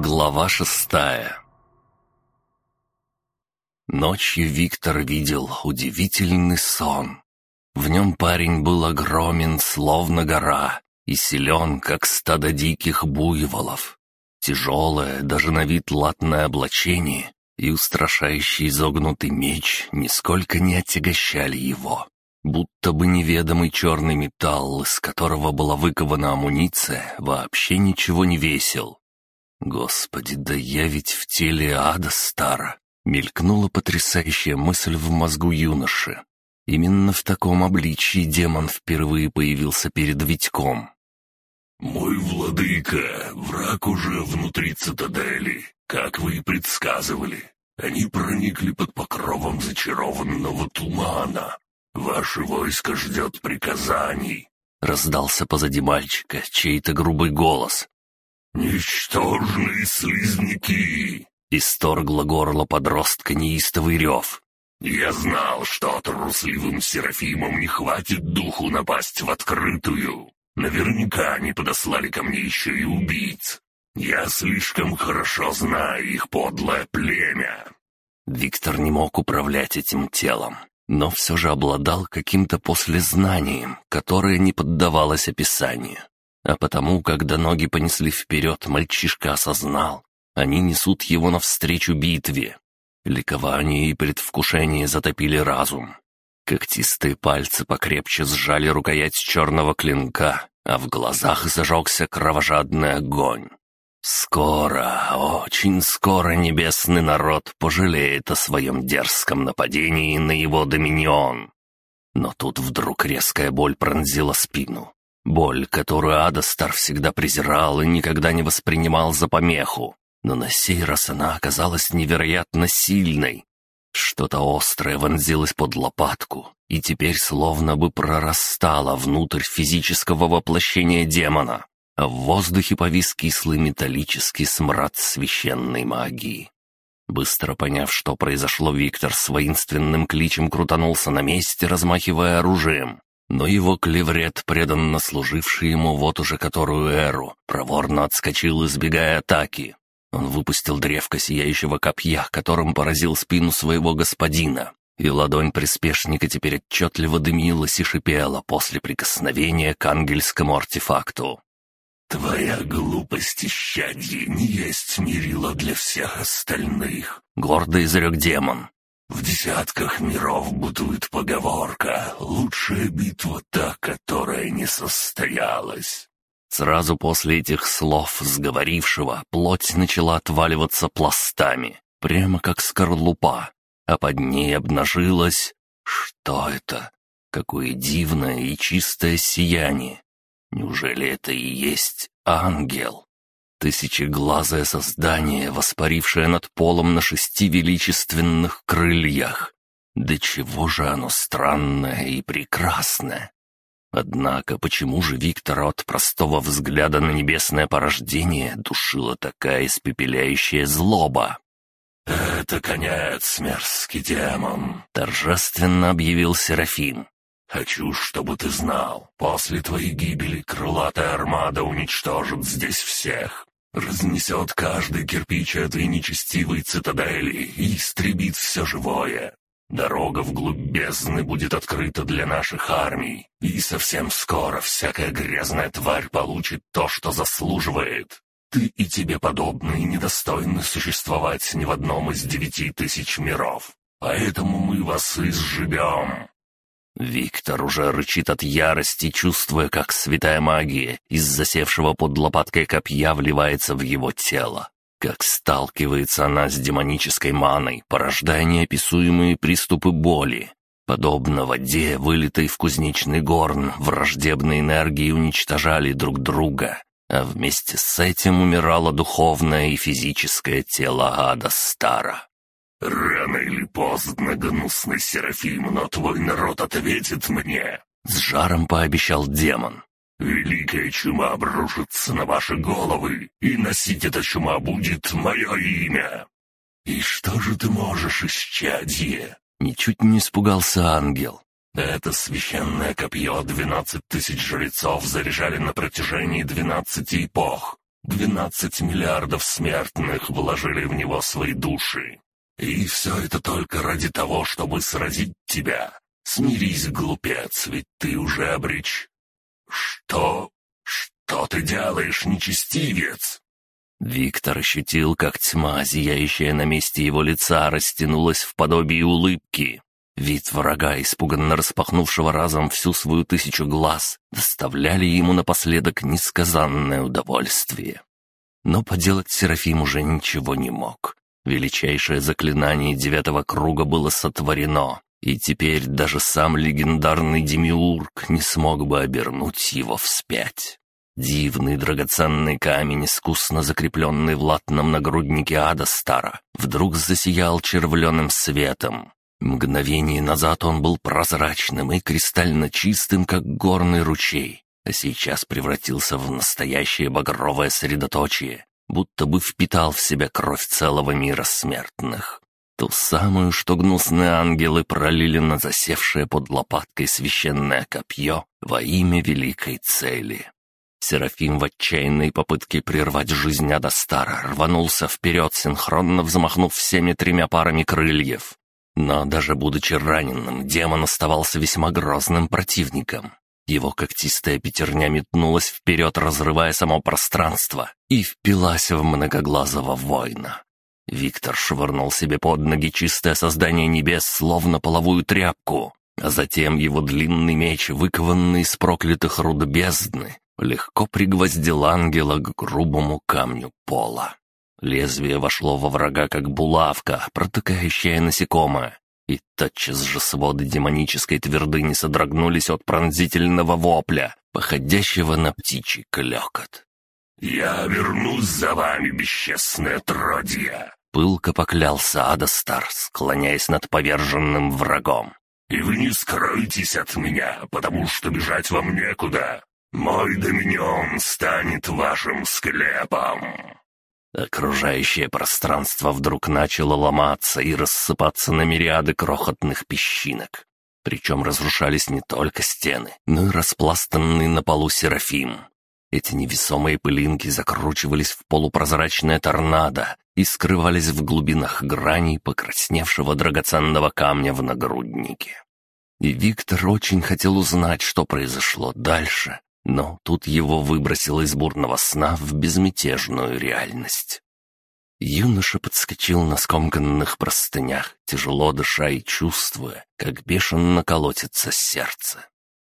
Глава шестая Ночью Виктор видел удивительный сон. В нем парень был огромен, словно гора, и силен, как стадо диких буйволов. Тяжелое, даже на вид латное облачение и устрашающий изогнутый меч нисколько не отягощали его. Будто бы неведомый черный металл, из которого была выкована амуниция, вообще ничего не весил. «Господи, да я ведь в теле ада стара!» — мелькнула потрясающая мысль в мозгу юноши. Именно в таком обличии демон впервые появился перед Витьком. «Мой владыка, враг уже внутри цитадели, как вы и предсказывали. Они проникли под покровом зачарованного тумана. Ваше войско ждет приказаний». Раздался позади мальчика чей-то грубый голос. «Ничтожные слизняки!» Исторгло горло подростка неистовый рев. «Я знал, что трусливым Серафимам не хватит духу напасть в открытую. Наверняка они подослали ко мне еще и убийц. Я слишком хорошо знаю их подлое племя». Виктор не мог управлять этим телом, но все же обладал каким-то послезнанием, которое не поддавалось описанию. А потому, когда ноги понесли вперед, мальчишка осознал, они несут его навстречу битве. Ликование и предвкушение затопили разум. Когтистые пальцы покрепче сжали рукоять черного клинка, а в глазах зажегся кровожадный огонь. Скоро, очень скоро небесный народ пожалеет о своем дерзком нападении на его доминион. Но тут вдруг резкая боль пронзила спину. Боль, которую Адастар всегда презирал и никогда не воспринимал за помеху. Но на сей раз она оказалась невероятно сильной. Что-то острое вонзилось под лопатку и теперь словно бы прорастало внутрь физического воплощения демона, а в воздухе повис кислый металлический смрад священной магии. Быстро поняв, что произошло, Виктор с воинственным кличем крутанулся на месте, размахивая оружием. Но его клеврет, преданно служивший ему вот уже которую эру, проворно отскочил, избегая атаки. Он выпустил древко сияющего копья, которым поразил спину своего господина, и ладонь приспешника теперь отчетливо дымилась и шипела после прикосновения к ангельскому артефакту. «Твоя глупость исчадье не есть мерило для всех остальных», — гордо изрек демон. В десятках миров бытует поговорка «Лучшая битва та, которая не состоялась». Сразу после этих слов сговорившего плоть начала отваливаться пластами, прямо как скорлупа, а под ней обнажилось... Что это? Какое дивное и чистое сияние! Неужели это и есть ангел? Тысячеглазое создание, воспарившее над полом на шести величественных крыльях. Да чего же оно странное и прекрасное! Однако почему же Виктора от простого взгляда на небесное порождение душила такая испепеляющая злоба? «Это конец, мерзкий демон!» — торжественно объявил Серафим. Хочу, чтобы ты знал, после твоей гибели крылатая армада уничтожит здесь всех, разнесет каждый кирпич этой нечестивой цитадели и истребит все живое. Дорога вглубь бездны будет открыта для наших армий, и совсем скоро всякая грязная тварь получит то, что заслуживает. Ты и тебе подобные недостойны существовать ни в одном из девяти тысяч миров, поэтому мы вас изживем. Виктор уже рычит от ярости, чувствуя, как святая магия из засевшего под лопаткой копья вливается в его тело. Как сталкивается она с демонической маной, порождая неописуемые приступы боли. Подобно воде, вылитой в кузнечный горн, враждебные энергии уничтожали друг друга, а вместе с этим умирало духовное и физическое тело ада Стара. «Рано или поздно, гнусный Серафим, но твой народ ответит мне!» С жаром пообещал демон. «Великая чума обрушится на ваши головы, и носить эта чума будет мое имя!» «И что же ты можешь, исчадье?» Ничуть не испугался ангел. «Это священное копье двенадцать тысяч жрецов заряжали на протяжении двенадцати эпох. Двенадцать миллиардов смертных вложили в него свои души. И все это только ради того, чтобы сразить тебя. Смирись, глупец, ведь ты уже обреч... Что? Что ты делаешь, нечестивец? Виктор ощутил, как тьма, зияющая на месте его лица, растянулась в подобие улыбки. Вид врага, испуганно распахнувшего разом всю свою тысячу глаз, доставляли ему напоследок несказанное удовольствие. Но поделать Серафим уже ничего не мог. Величайшее заклинание девятого круга было сотворено, и теперь даже сам легендарный Демиург не смог бы обернуть его вспять. Дивный драгоценный камень, искусно закрепленный в латном нагруднике ада стара, вдруг засиял червленым светом. Мгновение назад он был прозрачным и кристально чистым, как горный ручей, а сейчас превратился в настоящее багровое средоточие, будто бы впитал в себя кровь целого мира смертных. Ту самую, что гнусные ангелы пролили на засевшее под лопаткой священное копье во имя великой цели. Серафим в отчаянной попытке прервать жизнь Адастара рванулся вперед, синхронно взмахнув всеми тремя парами крыльев. Но даже будучи раненым, демон оставался весьма грозным противником. Его когтистая пятерня метнулась вперед, разрывая само пространство, и впилась в многоглазого воина. Виктор швырнул себе под ноги чистое создание небес, словно половую тряпку, а затем его длинный меч, выкованный из проклятых руд бездны, легко пригвоздил ангела к грубому камню пола. Лезвие вошло во врага, как булавка, протыкающая насекомое, и тотчас же своды демонической твердыни содрогнулись от пронзительного вопля, походящего на птичий клёкот. «Я вернусь за вами, бесчестное отродье!» Пылко поклялся Адастар, склоняясь над поверженным врагом. «И вы не скроетесь от меня, потому что бежать вам некуда. Мой доминион станет вашим склепом». Окружающее пространство вдруг начало ломаться и рассыпаться на мириады крохотных песчинок. Причем разрушались не только стены, но и распластанный на полу Серафим. Эти невесомые пылинки закручивались в полупрозрачное торнадо и скрывались в глубинах граней покрасневшего драгоценного камня в нагруднике. И Виктор очень хотел узнать, что произошло дальше, но тут его выбросило из бурного сна в безмятежную реальность. Юноша подскочил на скомканных простынях, тяжело дыша и чувствуя, как бешено колотится сердце.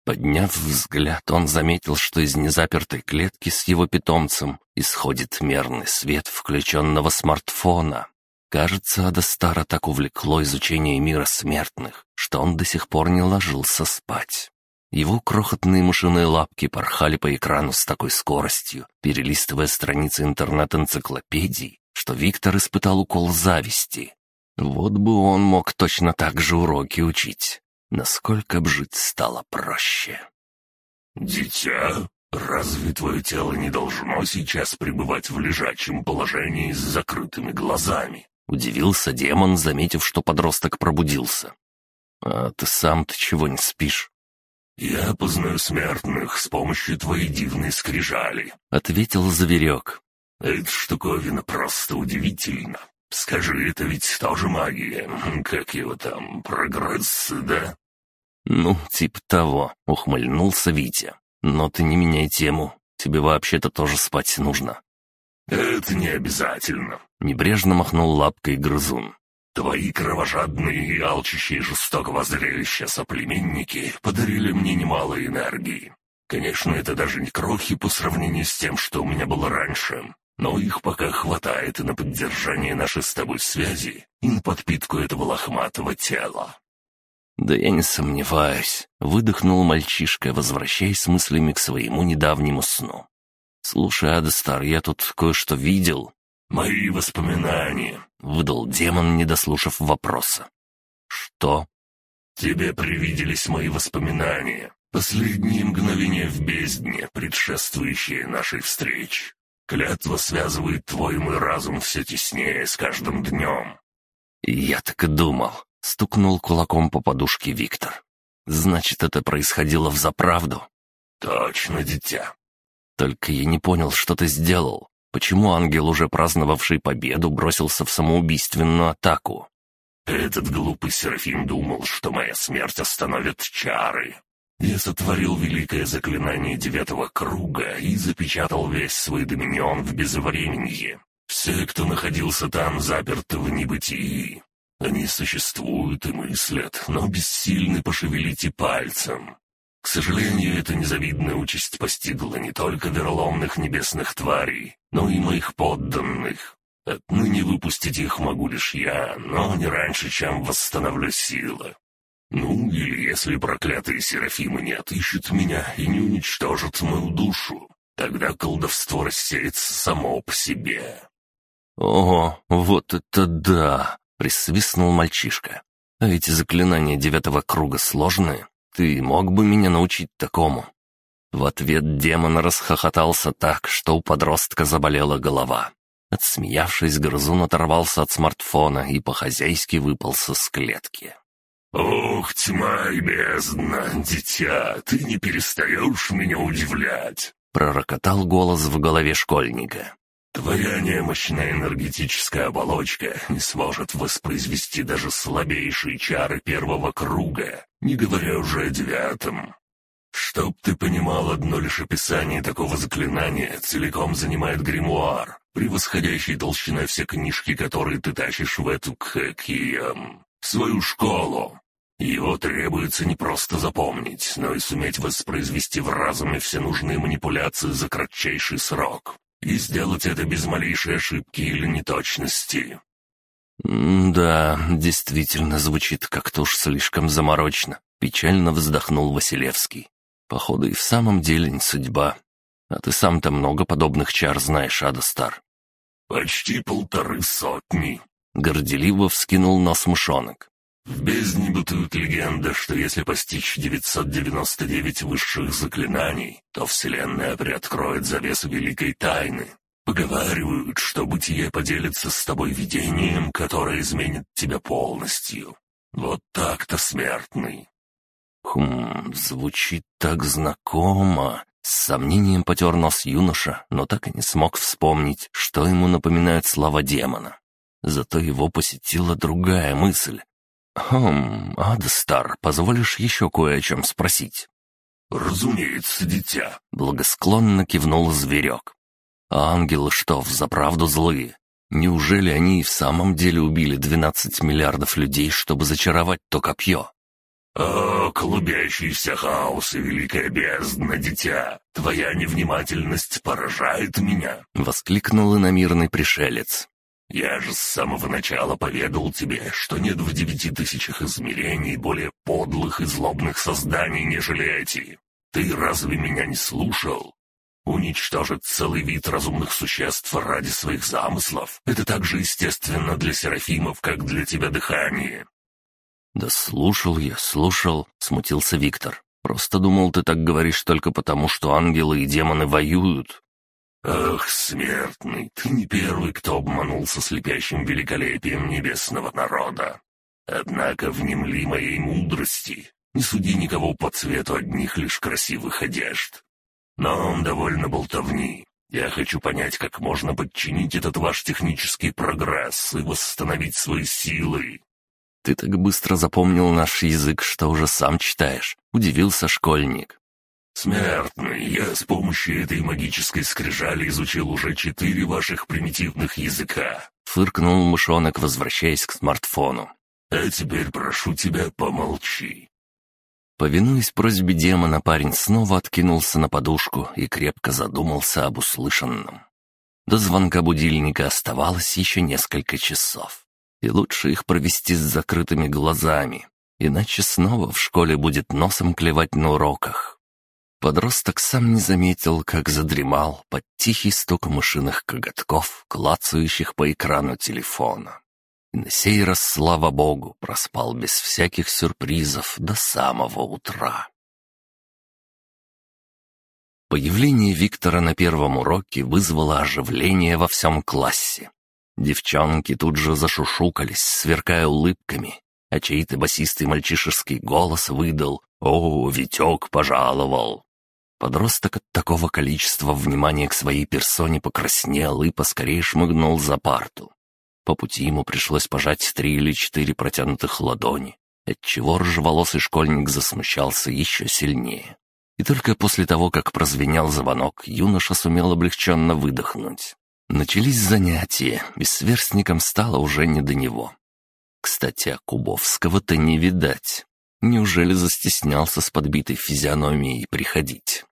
Подняв взгляд, он заметил, что из незапертой клетки с его питомцем исходит мерный свет включенного смартфона. Кажется, Адастара так увлекло изучение мира смертных, что он до сих пор не ложился спать. Его крохотные мышиные лапки порхали по экрану с такой скоростью, перелистывая страницы интернет-энциклопедий, что Виктор испытал укол зависти. Вот бы он мог точно так же уроки учить насколько б жить стало проще. «Дитя, разве твое тело не должно сейчас пребывать в лежачем положении с закрытыми глазами?» Удивился демон, заметив, что подросток пробудился. «А ты сам-то чего не спишь?» «Я познаю смертных с помощью твоей дивной скрижали», — ответил зверек. «Эта штуковина просто удивительна. Скажи, это ведь тоже магия, как его там, прогресс, да?» «Ну, типа того», — ухмыльнулся Витя. «Но ты не меняй тему. Тебе вообще-то тоже спать нужно». «Это не обязательно», — небрежно махнул лапкой грызун. «Твои кровожадные и алчущие жестокого зрелища соплеменники подарили мне немало энергии. Конечно, это даже не крохи по сравнению с тем, что у меня было раньше, но их пока хватает и на поддержание нашей с тобой связи, и на подпитку этого лохматого тела. «Да я не сомневаюсь», — выдохнул мальчишка, возвращаясь мыслями к своему недавнему сну. «Слушай, Адестар, я тут кое-что видел». «Мои воспоминания», — выдал демон, не дослушав вопроса. «Что?» «Тебе привиделись мои воспоминания. Последние мгновения в бездне, предшествующие нашей встрече. Клятва связывает твой мой разум все теснее с каждым днем». «Я так и думал», Стукнул кулаком по подушке Виктор. «Значит, это происходило в заправду?» «Точно, дитя». «Только я не понял, что ты сделал. Почему ангел, уже праздновавший победу, бросился в самоубийственную атаку? Этот глупый Серафим думал, что моя смерть остановит чары. Я сотворил великое заклинание девятого круга и запечатал весь свой доминион в безвременье. Все, кто находился там, заперты в небытии. Они существуют и мыслят, но бессильны пошевелить и пальцем. К сожалению, эта незавидная участь постигла не только вероломных небесных тварей, но и моих подданных. Отныне выпустить их могу лишь я, но не раньше, чем восстановлю силы. Ну, или если проклятые серафимы не отыщут меня и не уничтожат мою душу, тогда колдовство рассеется само по себе. «Ого, вот это да!» — присвистнул мальчишка. «А эти заклинания девятого круга сложные. Ты мог бы меня научить такому?» В ответ демон расхохотался так, что у подростка заболела голова. Отсмеявшись, грызун оторвался от смартфона и по-хозяйски выпался с клетки. «Ох, тьма и бездна, дитя, ты не перестаешь меня удивлять!» Пророкотал голос в голове школьника. «Твоя немощная энергетическая оболочка не сможет воспроизвести даже слабейшие чары первого круга, не говоря уже о девятом. Чтоб ты понимал, одно лишь описание такого заклинания целиком занимает гримуар, превосходящий толщиной все книжки, которые ты тащишь в эту кхекием, свою школу. Его требуется не просто запомнить, но и суметь воспроизвести в разуме все нужные манипуляции за кратчайший срок. И сделать это без малейшей ошибки или неточности. «Да, действительно звучит как-то уж слишком заморочно», — печально вздохнул Василевский. «Походу, и в самом деле не судьба. А ты сам-то много подобных чар знаешь, Адастар». «Почти полторы сотни», — горделиво вскинул нос мышонок. В бездне бытует легенда, что если постичь 999 высших заклинаний, то Вселенная приоткроет завесу великой тайны. Поговаривают, что бытие поделится с тобой видением, которое изменит тебя полностью. Вот так-то, смертный. Хм, звучит так знакомо. С сомнением потер нос юноша, но так и не смог вспомнить, что ему напоминают слова демона. Зато его посетила другая мысль, «Хм, Адстар, позволишь еще кое о чем спросить?» «Разумеется, дитя», — благосклонно кивнул зверек. «А ангелы что, взаправду злые? Неужели они и в самом деле убили двенадцать миллиардов людей, чтобы зачаровать то копье?» «О, клубящийся хаос и великая бездна, дитя! Твоя невнимательность поражает меня!» — воскликнул иномирный пришелец. Я же с самого начала поведал тебе, что нет в девяти тысячах измерений более подлых и злобных созданий, нежели эти. Ты разве меня не слушал? Уничтожить целый вид разумных существ ради своих замыслов — это так же естественно для серафимов, как для тебя дыхание. «Да слушал я, слушал», — смутился Виктор. «Просто думал, ты так говоришь только потому, что ангелы и демоны воюют. «Ах, смертный, ты не первый, кто обманулся слепящим великолепием небесного народа. Однако внемли моей мудрости, не суди никого по цвету одних лишь красивых одежд. Но довольно болтовни. Я хочу понять, как можно подчинить этот ваш технический прогресс и восстановить свои силы». «Ты так быстро запомнил наш язык, что уже сам читаешь», — удивился школьник. «Смертный, я с помощью этой магической скрижали изучил уже четыре ваших примитивных языка», — фыркнул мышонок, возвращаясь к смартфону. «А теперь прошу тебя, помолчи». Повинуясь просьбе демона, парень снова откинулся на подушку и крепко задумался об услышанном. До звонка будильника оставалось еще несколько часов, и лучше их провести с закрытыми глазами, иначе снова в школе будет носом клевать на уроках. Подросток сам не заметил, как задремал под тихий стук мышиных коготков, клацающих по экрану телефона. И на сей раз, слава богу, проспал без всяких сюрпризов до самого утра. Появление Виктора на первом уроке вызвало оживление во всем классе. Девчонки тут же зашушукались, сверкая улыбками, а чей-то басистый мальчишеский голос выдал «О, Витек пожаловал!» Подросток от такого количества внимания к своей персоне покраснел и поскорее шмыгнул за парту. По пути ему пришлось пожать три или четыре протянутых ладони, отчего рыжеволосый школьник засмущался еще сильнее. И только после того, как прозвенел звонок, юноша сумел облегченно выдохнуть. Начались занятия, и сверстникам стало уже не до него. Кстати, а Кубовского-то не видать. Неужели застеснялся с подбитой физиономией приходить?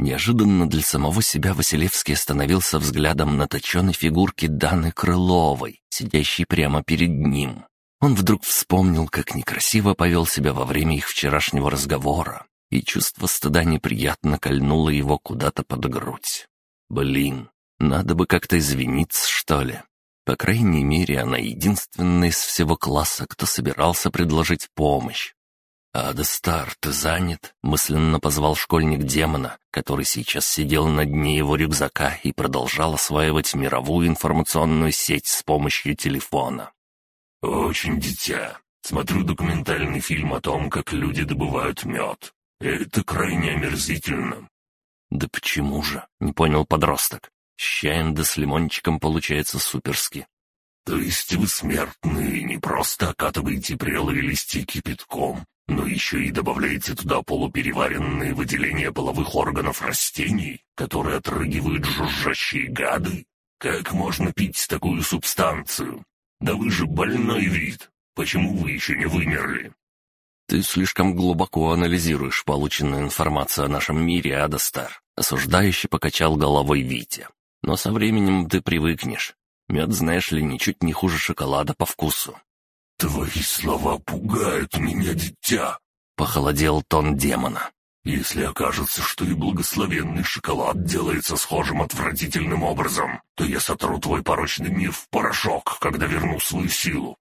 Неожиданно для самого себя Василевский остановился взглядом на точенной фигурке Даны Крыловой, сидящей прямо перед ним. Он вдруг вспомнил, как некрасиво повел себя во время их вчерашнего разговора, и чувство стыда неприятно кольнуло его куда-то под грудь. Блин, надо бы как-то извиниться, что ли. По крайней мере, она единственная из всего класса, кто собирался предложить помощь. «Ада Стар, ты занят?» — мысленно позвал школьник демона, который сейчас сидел на дне его рюкзака и продолжал осваивать мировую информационную сеть с помощью телефона. «Очень дитя. Смотрю документальный фильм о том, как люди добывают мед. Это крайне омерзительно». «Да почему же?» — не понял подросток. «С чаем да с лимончиком получается суперски». «То есть вы смертные не просто окатываете прелые листья кипятком, но еще и добавляете туда полупереваренные выделения половых органов растений, которые отрыгивают жужжащие гады? Как можно пить такую субстанцию? Да вы же больной вид. Почему вы еще не вымерли? «Ты слишком глубоко анализируешь полученную информацию о нашем мире, Адастар», — осуждающе покачал головой Витя. «Но со временем ты привыкнешь. Мед, знаешь ли, ничуть не хуже шоколада по вкусу». «Твои слова пугают меня, дитя», — похолодел тон демона. «Если окажется, что и благословенный шоколад делается схожим отвратительным образом, то я сотру твой порочный мир в порошок, когда верну свою силу.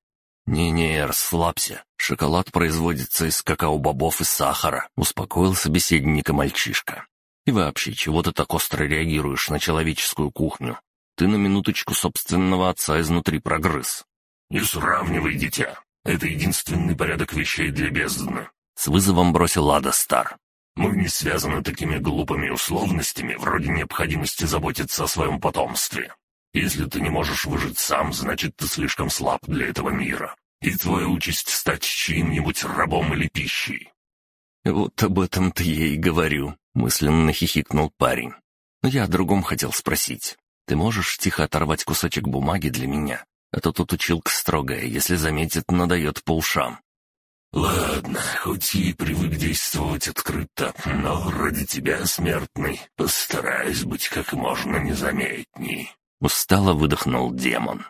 «Не-не, расслабься. Шоколад производится из какао-бобов и сахара», — успокоил собеседника мальчишка. «И вообще, чего ты так остро реагируешь на человеческую кухню? Ты на минуточку собственного отца изнутри прогрыз». «Не сравнивай, дитя. Это единственный порядок вещей для бездны», — с вызовом бросил Лада Стар. «Мы не связаны такими глупыми условностями, вроде необходимости заботиться о своем потомстве. Если ты не можешь выжить сам, значит, ты слишком слаб для этого мира. И твоя участь стать чьим-нибудь рабом или пищей». «Вот об этом-то я и говорю», — мысленно хихикнул парень. «Но я о другом хотел спросить. Ты можешь тихо оторвать кусочек бумаги для меня? А то тут училка строгая, если заметит, надает по ушам». «Ладно, хоть и привык действовать открыто, но ради тебя, смертный, постараюсь быть как можно незаметней». Устало выдохнул демон.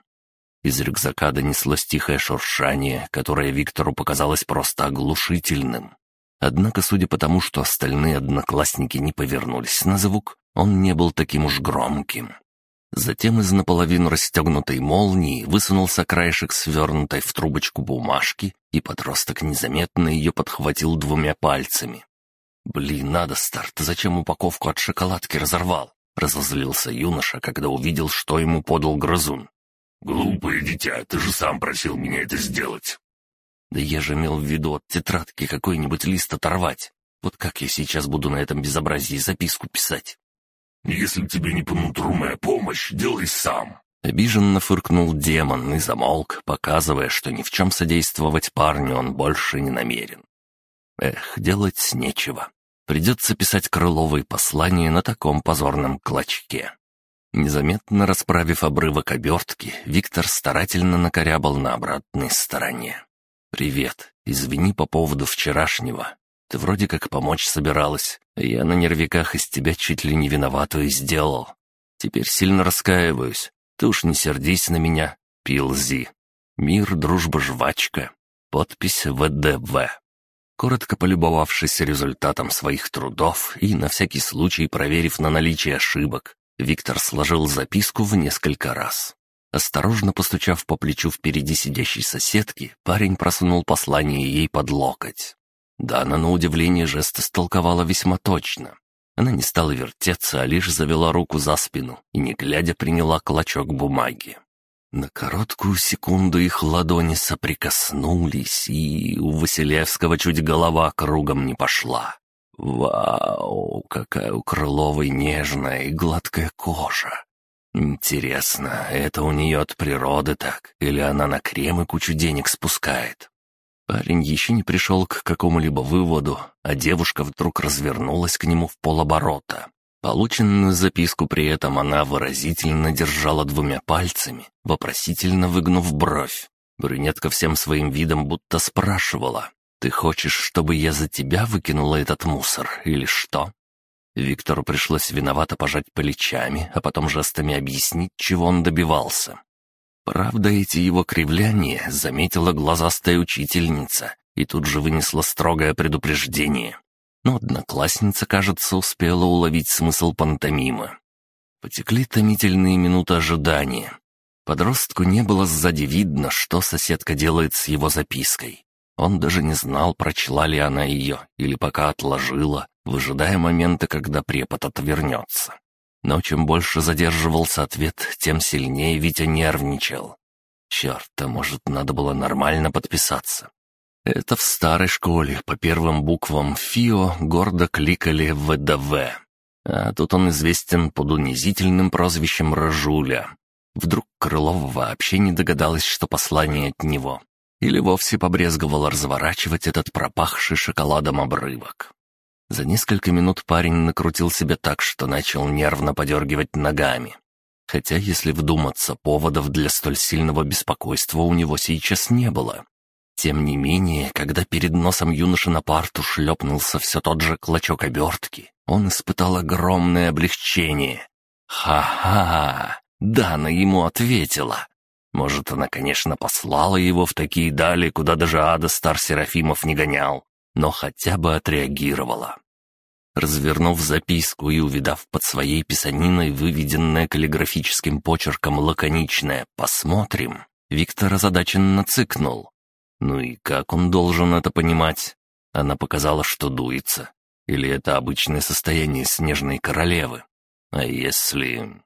Из рюкзака донеслось тихое шуршание, которое Виктору показалось просто оглушительным. Однако, судя по тому, что остальные одноклассники не повернулись на звук, он не был таким уж громким. Затем из наполовину расстегнутой молнии высунулся краешек свернутой в трубочку бумажки, и подросток незаметно ее подхватил двумя пальцами. «Блин, надо, Старт, зачем упаковку от шоколадки разорвал?» Разозлился юноша, когда увидел, что ему подал грызун. «Глупое дитя, ты же сам просил меня это сделать». «Да я же имел в виду от тетрадки какой-нибудь лист оторвать. Вот как я сейчас буду на этом безобразии записку писать?» «Если тебе не по моя помощь, делай сам». Обиженно фыркнул демон и замолк, показывая, что ни в чем содействовать парню он больше не намерен. Эх, делать нечего. Придется писать крыловые послания на таком позорном клочке. Незаметно расправив обрывок обертки, Виктор старательно накорябал на обратной стороне. «Привет. Извини по поводу вчерашнего. Ты вроде как помочь собиралась, я на нервиках из тебя чуть ли не виноватую сделал. Теперь сильно раскаиваюсь. Ты уж не сердись на меня, Пилзи. Мир, дружба, жвачка. Подпись ВДВ. Коротко полюбовавшись результатом своих трудов и на всякий случай проверив на наличие ошибок, Виктор сложил записку в несколько раз. Осторожно постучав по плечу впереди сидящей соседки, парень просунул послание ей под локоть. Дана, на удивление, жест истолковала весьма точно. Она не стала вертеться, а лишь завела руку за спину и, не глядя, приняла клочок бумаги. На короткую секунду их ладони соприкоснулись, и у Василевского чуть голова кругом не пошла. Вау, какая у Крыловой нежная и гладкая кожа. Интересно, это у нее от природы так, или она на крем и кучу денег спускает? Парень еще не пришел к какому-либо выводу, а девушка вдруг развернулась к нему в полоборота. Полученную записку при этом она выразительно держала двумя пальцами, вопросительно выгнув бровь. Брюнетка всем своим видом будто спрашивала, «Ты хочешь, чтобы я за тебя выкинула этот мусор, или что?» Виктору пришлось виновато пожать плечами, а потом жестами объяснить, чего он добивался. Правда, эти его кривляния заметила глазастая учительница и тут же вынесла строгое предупреждение. Но одноклассница, кажется, успела уловить смысл пантомимы. Потекли томительные минуты ожидания. Подростку не было сзади видно, что соседка делает с его запиской. Он даже не знал, прочла ли она ее или пока отложила, выжидая момента, когда препод отвернется. Но чем больше задерживался ответ, тем сильнее Витя нервничал. Черт, а может, надо было нормально подписаться. Это в старой школе по первым буквам ФИО гордо кликали ВДВ. А тут он известен под унизительным прозвищем Рожуля. Вдруг Крылова вообще не догадалась, что послание от него. Или вовсе побрезговала разворачивать этот пропахший шоколадом обрывок. За несколько минут парень накрутил себя так, что начал нервно подергивать ногами. Хотя, если вдуматься, поводов для столь сильного беспокойства у него сейчас не было. Тем не менее, когда перед носом юноши на парту шлепнулся все тот же клочок обертки, он испытал огромное облегчение. «Ха-ха! Дана ему ответила!» Может, она, конечно, послала его в такие дали, куда даже ада Стар Серафимов не гонял но хотя бы отреагировала. Развернув записку и увидав под своей писаниной выведенное каллиграфическим почерком лаконичное «посмотрим», Виктор озадаченно цыкнул. Ну и как он должен это понимать? Она показала, что дуется. Или это обычное состояние снежной королевы? А если...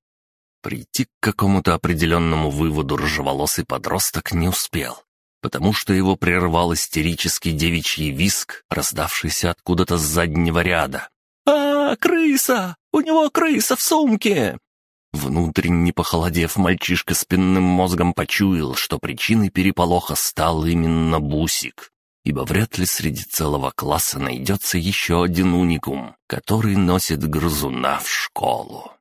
Прийти к какому-то определенному выводу рыжеволосый подросток не успел потому что его прервал истерический девичий виск, раздавшийся откуда-то с заднего ряда. «А, крыса! У него крыса в сумке!» Внутренне похолодев, мальчишка спинным мозгом почуял, что причиной переполоха стал именно Бусик, ибо вряд ли среди целого класса найдется еще один уникум, который носит грызуна в школу.